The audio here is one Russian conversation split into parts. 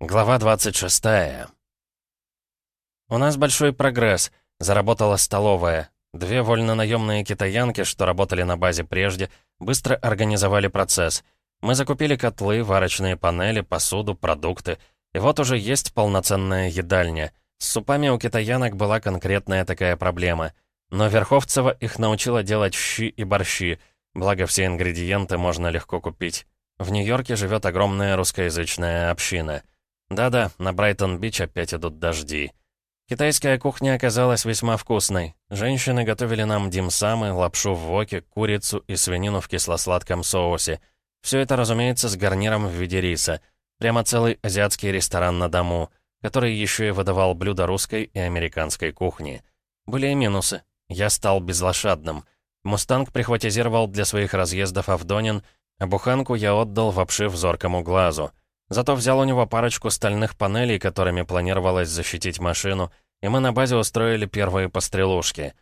Глава 26. У нас большой прогресс. Заработала столовая. Две вольнонаемные китаянки, что работали на базе прежде, быстро организовали процесс. Мы закупили котлы, варочные панели, посуду, продукты. И вот уже есть полноценная едальня. С супами у китаянок была конкретная такая проблема. Но Верховцева их научила делать щи и борщи, благо все ингредиенты можно легко купить. В Нью-Йорке живет огромная русскоязычная община — да-да, на Брайтон-Бич опять идут дожди. Китайская кухня оказалась весьма вкусной. Женщины готовили нам димсамы, лапшу в воке, курицу и свинину в кисло-сладком соусе. Все это, разумеется, с гарниром в виде риса. Прямо целый азиатский ресторан на дому, который еще и выдавал блюда русской и американской кухни. Были и минусы. Я стал безлошадным. «Мустанг» прихватизировал для своих разъездов Авдонин, а буханку я отдал в обшив зоркому глазу. Зато взял у него парочку стальных панелей, которыми планировалось защитить машину, и мы на базе устроили первые пострелушки.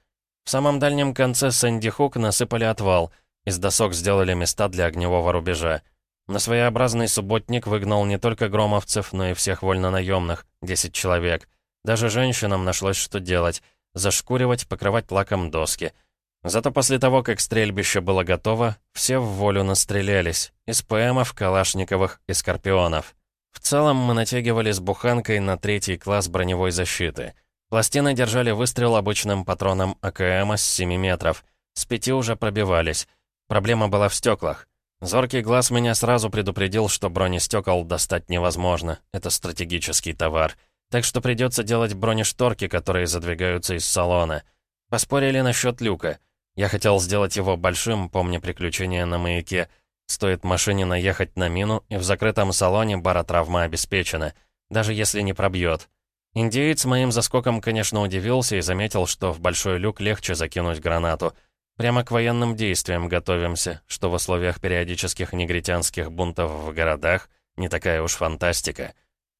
В самом дальнем конце Сэнди Хук насыпали отвал, из досок сделали места для огневого рубежа. На своеобразный субботник выгнал не только громовцев, но и всех вольнонаемных, 10 человек. Даже женщинам нашлось что делать — зашкуривать, покрывать лаком доски — Зато после того, как стрельбище было готово, все в волю настрелялись. Из ПМов, Калашниковых и Скорпионов. В целом мы натягивали с буханкой на третий класс броневой защиты. Пластины держали выстрел обычным патроном АКМ с 7 метров. С пяти уже пробивались. Проблема была в стеклах. Зоркий глаз меня сразу предупредил, что бронестекол достать невозможно. Это стратегический товар. Так что придется делать бронешторки, которые задвигаются из салона. Поспорили насчет люка. Я хотел сделать его большим, помня приключения на маяке. Стоит машине наехать на мину, и в закрытом салоне баротравма обеспечена, даже если не пробьет. Индеец моим заскоком, конечно, удивился и заметил, что в большой люк легче закинуть гранату. Прямо к военным действиям готовимся, что в условиях периодических негритянских бунтов в городах не такая уж фантастика.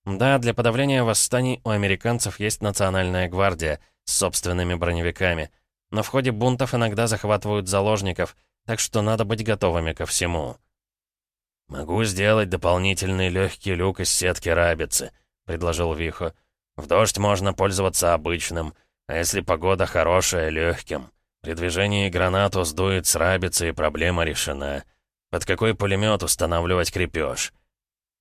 Да, для подавления восстаний у американцев есть национальная гвардия с собственными броневиками — но в ходе бунтов иногда захватывают заложников, так что надо быть готовыми ко всему. «Могу сделать дополнительный легкий люк из сетки рабицы», — предложил Вихо. «В дождь можно пользоваться обычным, а если погода хорошая, легким. При движении гранату сдует с рабицы, и проблема решена. Под какой пулемет устанавливать крепеж?»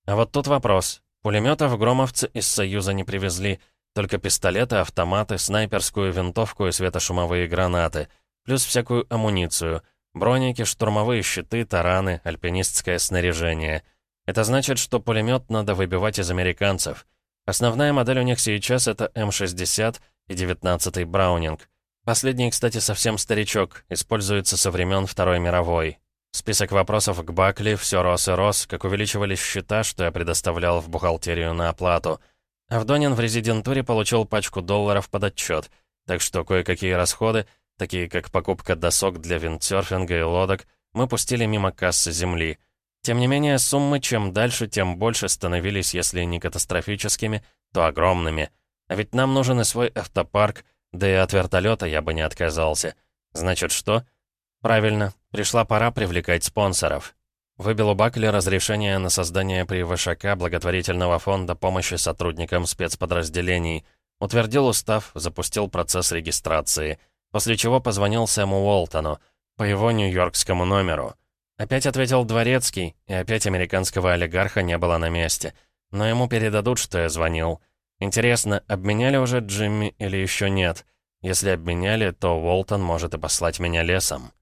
А вот тут вопрос. Пулеметов громовцы из Союза не привезли, — только пистолеты, автоматы, снайперскую винтовку и светошумовые гранаты. Плюс всякую амуницию. Броники, штурмовые щиты, тараны, альпинистское снаряжение. Это значит, что пулемет надо выбивать из американцев. Основная модель у них сейчас это М-60 и 19-й Браунинг. Последний, кстати, совсем старичок, используется со времен Второй мировой. Список вопросов к Бакли все рос и рос, как увеличивались счета, что я предоставлял в бухгалтерию на оплату — Авдонин в резидентуре получил пачку долларов под отчет, так что кое-какие расходы, такие как покупка досок для виндсерфинга и лодок, мы пустили мимо кассы земли. Тем не менее, суммы чем дальше, тем больше становились, если не катастрофическими, то огромными. А ведь нам нужен и свой автопарк, да и от вертолета я бы не отказался. Значит, что? Правильно, пришла пора привлекать спонсоров. Выбил у Бакли разрешение на создание при ВШК благотворительного фонда помощи сотрудникам спецподразделений. Утвердил устав, запустил процесс регистрации. После чего позвонил Сэму Уолтону по его нью-йоркскому номеру. Опять ответил Дворецкий, и опять американского олигарха не было на месте. Но ему передадут, что я звонил. Интересно, обменяли уже Джимми или еще нет? Если обменяли, то Уолтон может и послать меня лесом.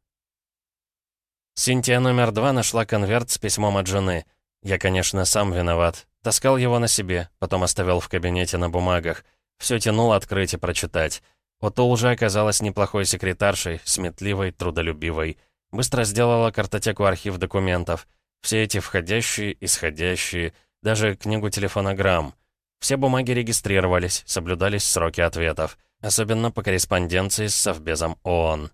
Синтия номер два нашла конверт с письмом от жены. Я, конечно, сам виноват. Таскал его на себе, потом оставил в кабинете на бумагах. Все тянул открыть и прочитать. Отул же оказалась неплохой секретаршей, сметливой, трудолюбивой. Быстро сделала картотеку архив документов. Все эти входящие, исходящие, даже книгу телефонограмм. Все бумаги регистрировались, соблюдались сроки ответов. Особенно по корреспонденции с Совбезом ООН.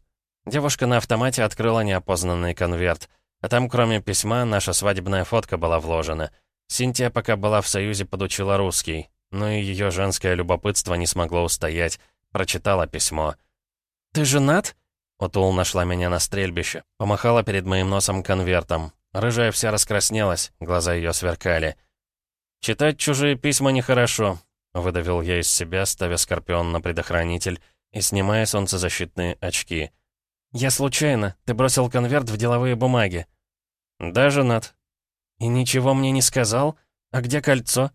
Девушка на автомате открыла неопознанный конверт. А там, кроме письма, наша свадебная фотка была вложена. Синтия, пока была в Союзе, подучила русский. Но и ее женское любопытство не смогло устоять. Прочитала письмо. «Ты женат?» Отул нашла меня на стрельбище. Помахала перед моим носом конвертом. Рыжая вся раскраснелась, глаза ее сверкали. «Читать чужие письма нехорошо», — выдавил я из себя, ставя Скорпион на предохранитель и снимая солнцезащитные очки. «Я случайно. Ты бросил конверт в деловые бумаги». «Да, женат». «И ничего мне не сказал? А где кольцо?»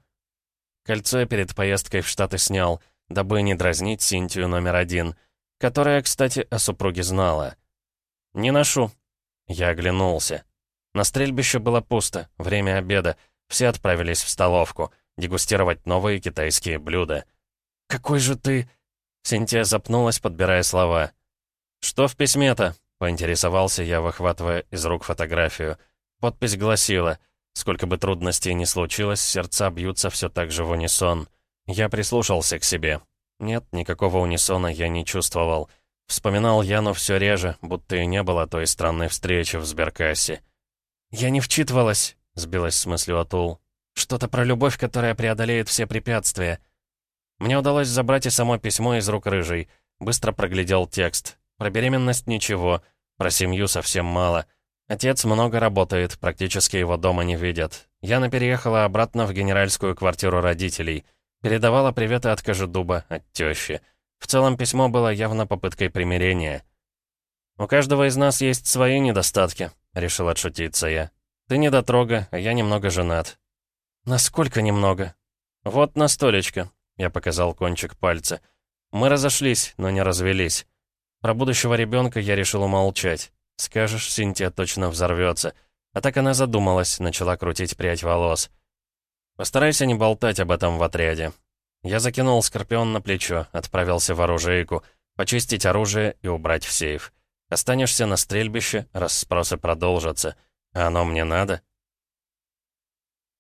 Кольцо я перед поездкой в Штаты снял, дабы не дразнить Синтию номер один, которая, кстати, о супруге знала. «Не ношу». Я оглянулся. На стрельбище было пусто, время обеда. Все отправились в столовку, дегустировать новые китайские блюда. «Какой же ты...» Синтия запнулась, подбирая слова. «Что в письме-то?» — поинтересовался я, выхватывая из рук фотографию. Подпись гласила «Сколько бы трудностей ни случилось, сердца бьются все так же в унисон». Я прислушался к себе. Нет, никакого унисона я не чувствовал. Вспоминал Яну все реже, будто и не было той странной встречи в сберкассе. «Я не вчитывалась», — сбилась с мыслью Атул. «Что-то про любовь, которая преодолеет все препятствия». Мне удалось забрать и само письмо из рук рыжей. Быстро проглядел текст. Про беременность ничего, про семью совсем мало. Отец много работает, практически его дома не видят. Яна переехала обратно в генеральскую квартиру родителей. Передавала приветы от Кожедуба, от тещи. В целом письмо было явно попыткой примирения. «У каждого из нас есть свои недостатки», — решил отшутиться я. «Ты недотрога, а я немного женат». «Насколько немного?» «Вот на столечко», — я показал кончик пальца. «Мы разошлись, но не развелись. Про будущего ребенка я решил умолчать. Скажешь, Синтия точно взорвется. А так она задумалась, начала крутить прядь волос. Постарайся не болтать об этом в отряде. Я закинул Скорпион на плечо, отправился в оружейку, почистить оружие и убрать в сейф. Останешься на стрельбище, расспросы продолжатся. А оно мне надо?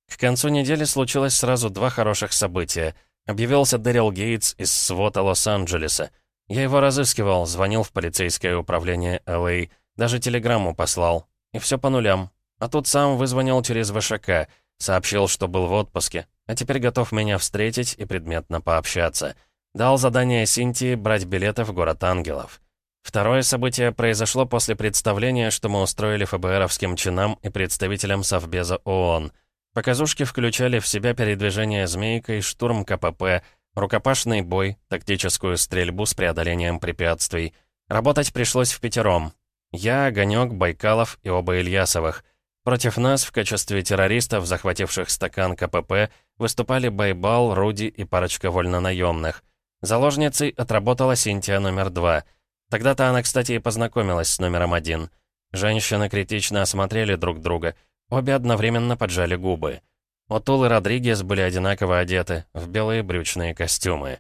К концу недели случилось сразу два хороших события. Объявился Дэрил Гейтс из свота Лос-Анджелеса. Я его разыскивал, звонил в полицейское управление Л.А., даже телеграмму послал. И все по нулям. А тут сам вызвонил через ВШК, сообщил, что был в отпуске, а теперь готов меня встретить и предметно пообщаться. Дал задание Синтии брать билеты в город ангелов. Второе событие произошло после представления, что мы устроили ФБРовским чинам и представителям Совбеза ООН. Показушки включали в себя передвижение «Змейкой», штурм КПП, Рукопашный бой, тактическую стрельбу с преодолением препятствий. Работать пришлось в пятером. Я, Огонек, Байкалов и оба Ильясовых. Против нас в качестве террористов, захвативших стакан КПП, выступали Байбал, Руди и парочка вольнонаемных. Заложницей отработала Синтия номер два. Тогда-то она, кстати, и познакомилась с номером один. Женщины критично осмотрели друг друга. Обе одновременно поджали губы. Отул и Родригес были одинаково одеты, в белые брючные костюмы.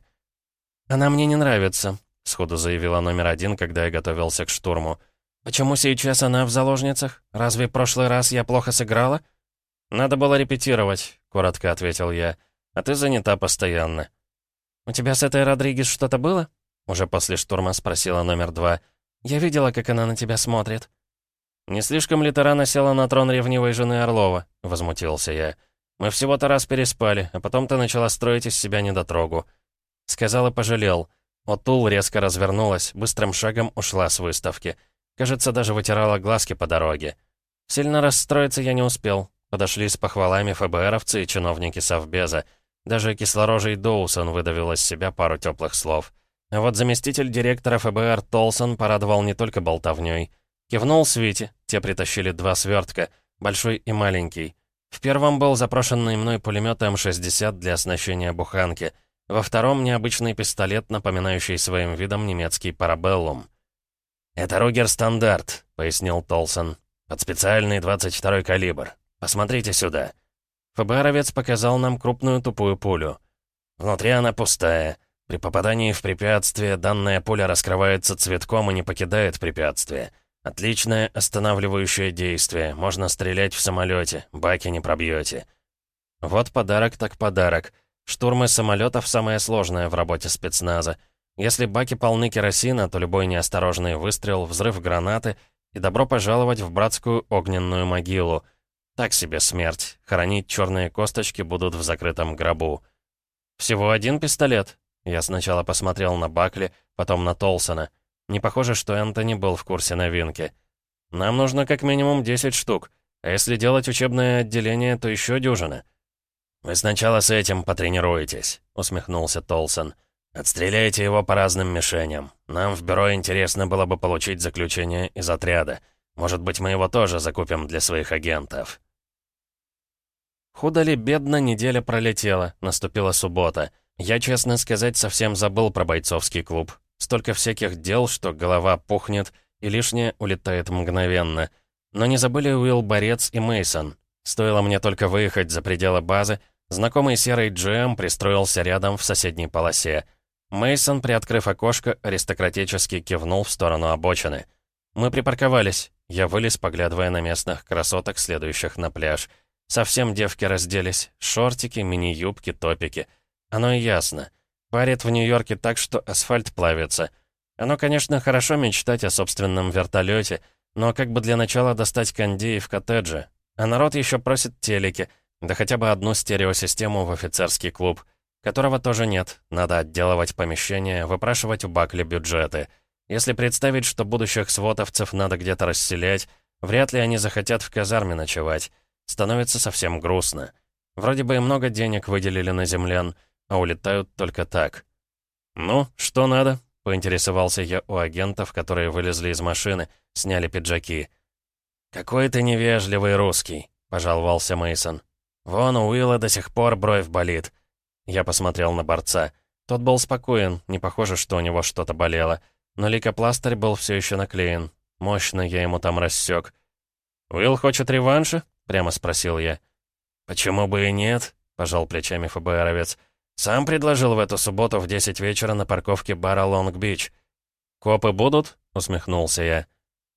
«Она мне не нравится», — сходу заявила номер один, когда я готовился к штурму. «Почему сейчас она в заложницах? Разве прошлый раз я плохо сыграла?» «Надо было репетировать», — коротко ответил я. «А ты занята постоянно». «У тебя с этой Родригес что-то было?» Уже после штурма спросила номер два. «Я видела, как она на тебя смотрит». «Не слишком ли ты рано села на трон ревнивой жены Орлова?» — возмутился я. Мы всего-то раз переспали, а потом ты начала строить из себя недотрогу». Сказал и пожалел. Отул резко развернулась, быстрым шагом ушла с выставки. Кажется, даже вытирала глазки по дороге. Сильно расстроиться я не успел. Подошли с похвалами ФБРовцы и чиновники Совбеза. Даже кислорожий Доусон выдавил из себя пару теплых слов. А вот заместитель директора ФБР Толсон порадовал не только болтовней. Кивнул Свите, те притащили два свертка, большой и маленький. В первом был запрошенный мной пулемет М-60 для оснащения буханки. Во втором — необычный пистолет, напоминающий своим видом немецкий парабеллум. «Это Ruger Standard», — пояснил Толсон. «Под специальный 22-й калибр. Посмотрите сюда». ФБРовец показал нам крупную тупую пулю. Внутри она пустая. При попадании в препятствие данная пуля раскрывается цветком и не покидает препятствие. Отличное останавливающее действие. Можно стрелять в самолете, баки не пробьете. Вот подарок так подарок. Штурмы самолетов самое сложное в работе спецназа. Если баки полны керосина, то любой неосторожный выстрел, взрыв гранаты и добро пожаловать в братскую огненную могилу. Так себе смерть. Хоронить черные косточки будут в закрытом гробу. Всего один пистолет. Я сначала посмотрел на Бакли, потом на Толсона. Не похоже, что Энтони был в курсе новинки. Нам нужно как минимум 10 штук, а если делать учебное отделение, то еще дюжина. «Вы сначала с этим потренируетесь», — усмехнулся Толсон. «Отстреляйте его по разным мишеням. Нам в бюро интересно было бы получить заключение из отряда. Может быть, мы его тоже закупим для своих агентов». Худо ли бедно неделя пролетела, наступила суббота. Я, честно сказать, совсем забыл про бойцовский клуб. Столько всяких дел, что голова пухнет, и лишнее улетает мгновенно. Но не забыли Уилл Борец и Мейсон. Стоило мне только выехать за пределы базы, знакомый серый GM пристроился рядом в соседней полосе. Мейсон, приоткрыв окошко, аристократически кивнул в сторону обочины. Мы припарковались. Я вылез, поглядывая на местных красоток, следующих на пляж. Совсем девки разделись. Шортики, мини-юбки, топики. Оно и ясно. Парит в Нью-Йорке так, что асфальт плавится. Оно, конечно, хорошо мечтать о собственном вертолете, но как бы для начала достать кондеи в коттедже. А народ еще просит телеки, да хотя бы одну стереосистему в офицерский клуб, которого тоже нет. Надо отделывать помещение, выпрашивать у Бакли бюджеты. Если представить, что будущих свотовцев надо где-то расселять, вряд ли они захотят в казарме ночевать. Становится совсем грустно. Вроде бы и много денег выделили на землян, а улетают только так. «Ну, что надо?» — поинтересовался я у агентов, которые вылезли из машины, сняли пиджаки. «Какой ты невежливый русский», — пожаловался Мейсон. «Вон у Уилла до сих пор бровь болит». Я посмотрел на борца. Тот был спокоен, не похоже, что у него что-то болело. Но лейкопластырь был все еще наклеен. Мощно я ему там рассек. «Уилл хочет реванша?» — прямо спросил я. «Почему бы и нет?» — пожал плечами ФБРовец. «Сам предложил в эту субботу в 10 вечера на парковке бара Лонг-Бич». «Копы будут?» — усмехнулся я.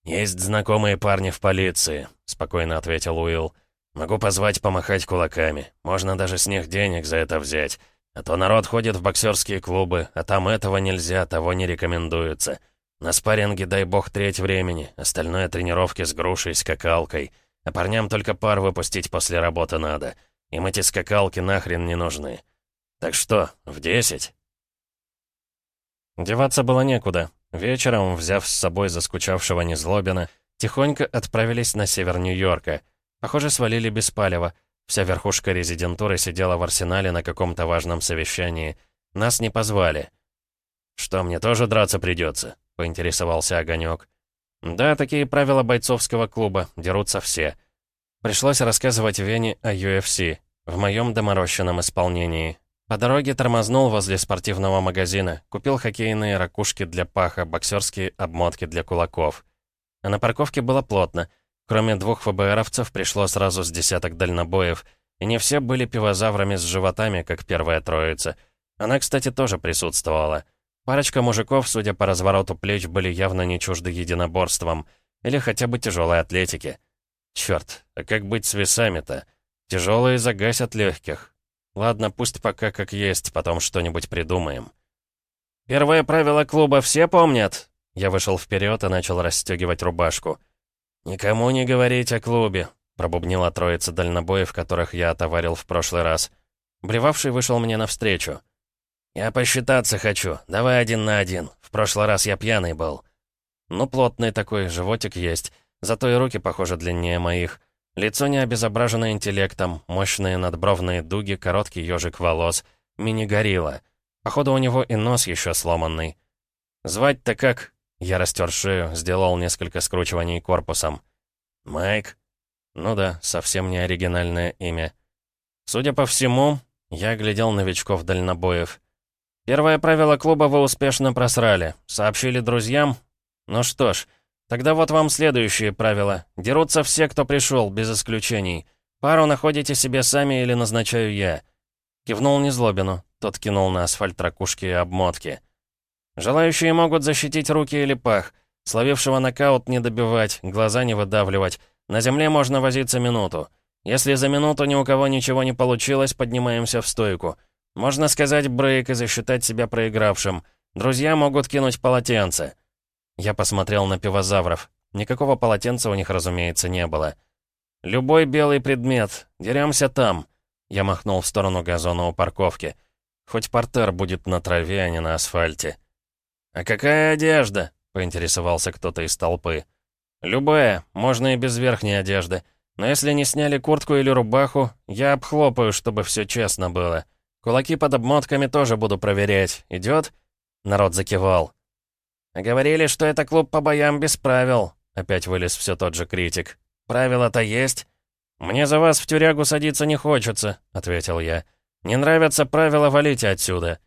«Есть знакомые парни в полиции», — спокойно ответил Уилл. «Могу позвать помахать кулаками. Можно даже с них денег за это взять. А то народ ходит в боксерские клубы, а там этого нельзя, того не рекомендуется. На спарринге дай бог треть времени, остальное тренировки с грушей, скакалкой». А парням только пар выпустить после работы надо. Им эти скакалки нахрен не нужны. Так что, в десять?» Деваться было некуда. Вечером, взяв с собой заскучавшего Незлобина, тихонько отправились на север Нью-Йорка. Похоже, свалили без палева. Вся верхушка резидентуры сидела в арсенале на каком-то важном совещании. Нас не позвали. «Что, мне тоже драться придется?» — поинтересовался Огонек. Да, такие правила бойцовского клуба, дерутся все. Пришлось рассказывать Вене о UFC, в моем доморощенном исполнении. По дороге тормознул возле спортивного магазина, купил хоккейные ракушки для паха, боксерские обмотки для кулаков. А на парковке было плотно. Кроме двух ФБРовцев пришло сразу с десяток дальнобоев, и не все были пивозаврами с животами, как первая троица. Она, кстати, тоже присутствовала. Парочка мужиков, судя по развороту плеч, были явно не чужды единоборством. Или хотя бы тяжелой атлетики. Черт, а как быть с весами-то? Тяжелые загасят легких. Ладно, пусть пока как есть, потом что-нибудь придумаем. Первое правило клуба все помнят? Я вышел вперед и начал расстегивать рубашку. «Никому не говорить о клубе», — пробубнила троица дальнобоев, которых я отоварил в прошлый раз. Блевавший вышел мне навстречу. «Я посчитаться хочу. Давай один на один. В прошлый раз я пьяный был». «Ну, плотный такой, животик есть. Зато и руки, похоже, длиннее моих. Лицо не обезображено интеллектом, мощные надбровные дуги, короткий ежик волос. Мини-горилла. Походу, у него и нос еще сломанный. «Звать-то как?» Я растер шею, сделал несколько скручиваний корпусом. «Майк?» Ну да, совсем не оригинальное имя. Судя по всему, я глядел новичков дальнобоев. Первое правило клуба вы успешно просрали. Сообщили друзьям? Ну что ж, тогда вот вам следующие правила. Дерутся все, кто пришел, без исключений. Пару находите себе сами или назначаю я. Кивнул Незлобину. Тот кинул на асфальт ракушки и обмотки. Желающие могут защитить руки или пах. Словившего нокаут не добивать, глаза не выдавливать. На земле можно возиться минуту. Если за минуту ни у кого ничего не получилось, поднимаемся в стойку. Можно сказать брейк и засчитать себя проигравшим. Друзья могут кинуть полотенце. Я посмотрел на пивозавров. Никакого полотенца у них, разумеется, не было. «Любой белый предмет. Деремся там». Я махнул в сторону газона у парковки. Хоть портер будет на траве, а не на асфальте. «А какая одежда?» — поинтересовался кто-то из толпы. «Любая, можно и без верхней одежды. Но если не сняли куртку или рубаху, я обхлопаю, чтобы все честно было. Кулаки под обмотками тоже буду проверять. Идет? Народ закивал. «Говорили, что это клуб по боям без правил», — опять вылез все тот же критик. «Правила-то есть?» «Мне за вас в тюрягу садиться не хочется», — ответил я. «Не нравятся правила, валите отсюда».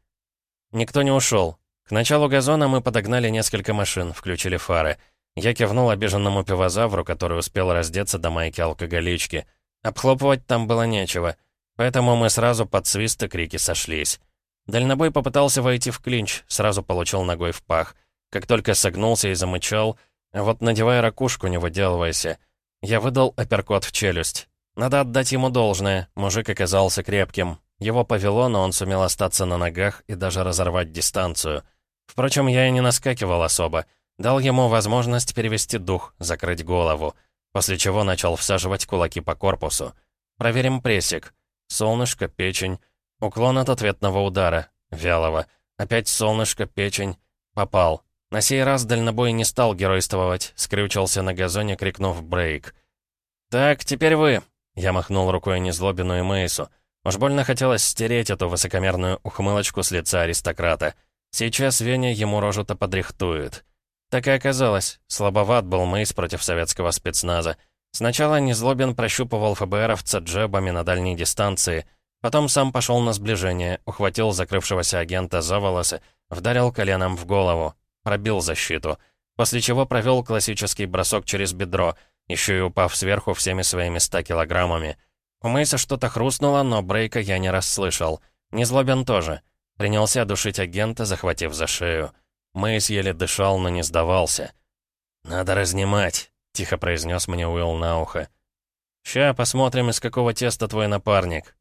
Никто не ушел. К началу газона мы подогнали несколько машин, включили фары. Я кивнул обиженному пивозавру, который успел раздеться до майки-алкоголички. Обхлопывать там было нечего, поэтому мы сразу под свист и крики сошлись. Дальнобой попытался войти в клинч, сразу получил ногой в пах. Как только согнулся и замычал, вот надевая ракушку, не выделывайся. Я выдал апперкот в челюсть. Надо отдать ему должное, мужик оказался крепким. Его повело, но он сумел остаться на ногах и даже разорвать дистанцию. Впрочем, я и не наскакивал особо. Дал ему возможность перевести дух, закрыть голову. После чего начал всаживать кулаки по корпусу. Проверим прессик. Солнышко, печень. Уклон от ответного удара. Вялого. Опять солнышко, печень. Попал. На сей раз дальнобой не стал геройствовать, скрючился на газоне, крикнув «брейк». «Так, теперь вы!» Я махнул рукой Незлобину и Мейсу. Уж больно хотелось стереть эту высокомерную ухмылочку с лица аристократа. Сейчас Веня ему рожу-то подрихтует. Так и оказалось. Слабоват был Мейс против советского спецназа. Сначала Незлобин прощупывал ФБРовца джебами на дальней дистанции. Потом сам пошел на сближение, ухватил закрывшегося агента за волосы, вдарил коленом в голову. Пробил защиту. После чего провел классический бросок через бедро, еще и упав сверху всеми своими 100 килограммами. У Мейса что-то хрустнуло, но брейка я не расслышал. Незлобен тоже. Принялся душить агента, захватив за шею. Мейс еле дышал, но не сдавался. «Надо разнимать», — тихо произнес мне Уилл на ухо. «Ща посмотрим, из какого теста твой напарник».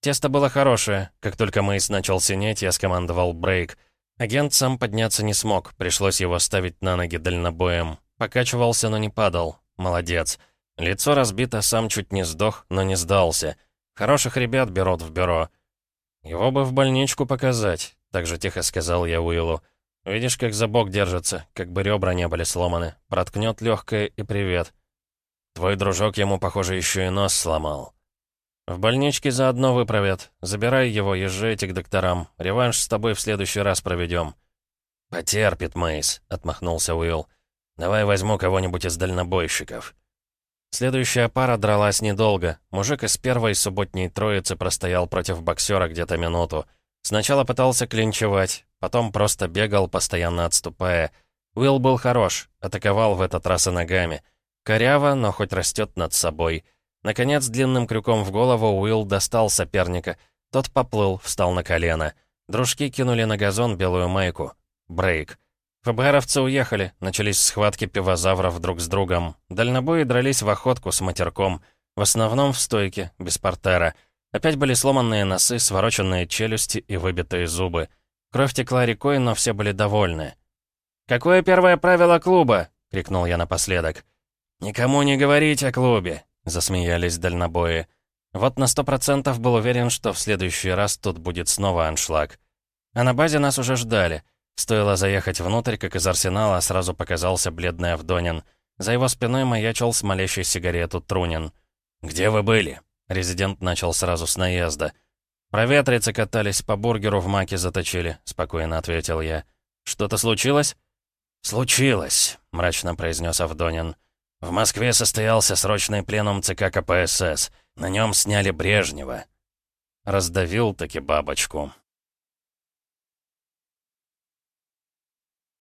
Тесто было хорошее. Как только Мейс начал синеть, я скомандовал брейк — Агент сам подняться не смог, пришлось его ставить на ноги дальнобоем. Покачивался, но не падал. Молодец. Лицо разбито, сам чуть не сдох, но не сдался. Хороших ребят берут в бюро. Его бы в больничку показать, так же тихо сказал я Уиллу. Видишь, как за бок держится, как бы ребра не были сломаны. Проткнет легкое и привет. Твой дружок ему, похоже, еще и нос сломал. «В больничке заодно выправят. Забирай его, езжайте к докторам. Реванш с тобой в следующий раз проведем». «Потерпит, Мейс», — отмахнулся Уилл. «Давай возьму кого-нибудь из дальнобойщиков». Следующая пара дралась недолго. Мужик из первой субботней троицы простоял против боксера где-то минуту. Сначала пытался клинчевать, потом просто бегал, постоянно отступая. Уилл был хорош, атаковал в этот раз и ногами. Коряво, но хоть растет над собой — Наконец, длинным крюком в голову Уилл достал соперника. Тот поплыл, встал на колено. Дружки кинули на газон белую майку. Брейк. ФБРовцы уехали, начались схватки пивозавров друг с другом. Дальнобои дрались в охотку с матерком. В основном в стойке, без портера. Опять были сломанные носы, свороченные челюсти и выбитые зубы. Кровь текла рекой, но все были довольны. «Какое первое правило клуба?» — крикнул я напоследок. «Никому не говорить о клубе. Засмеялись дальнобои. Вот на сто процентов был уверен, что в следующий раз тут будет снова аншлаг. А на базе нас уже ждали. Стоило заехать внутрь, как из арсенала сразу показался бледный Авдонин. За его спиной маячил смолящий сигарету Трунин. «Где вы были?» Резидент начал сразу с наезда. «Проветриться катались, по бургеру в маке заточили», — спокойно ответил я. «Что-то случилось?» «Случилось», — мрачно произнес Авдонин. В Москве состоялся срочный пленум ЦК КПСС. На нем сняли Брежнева. Раздавил таки бабочку.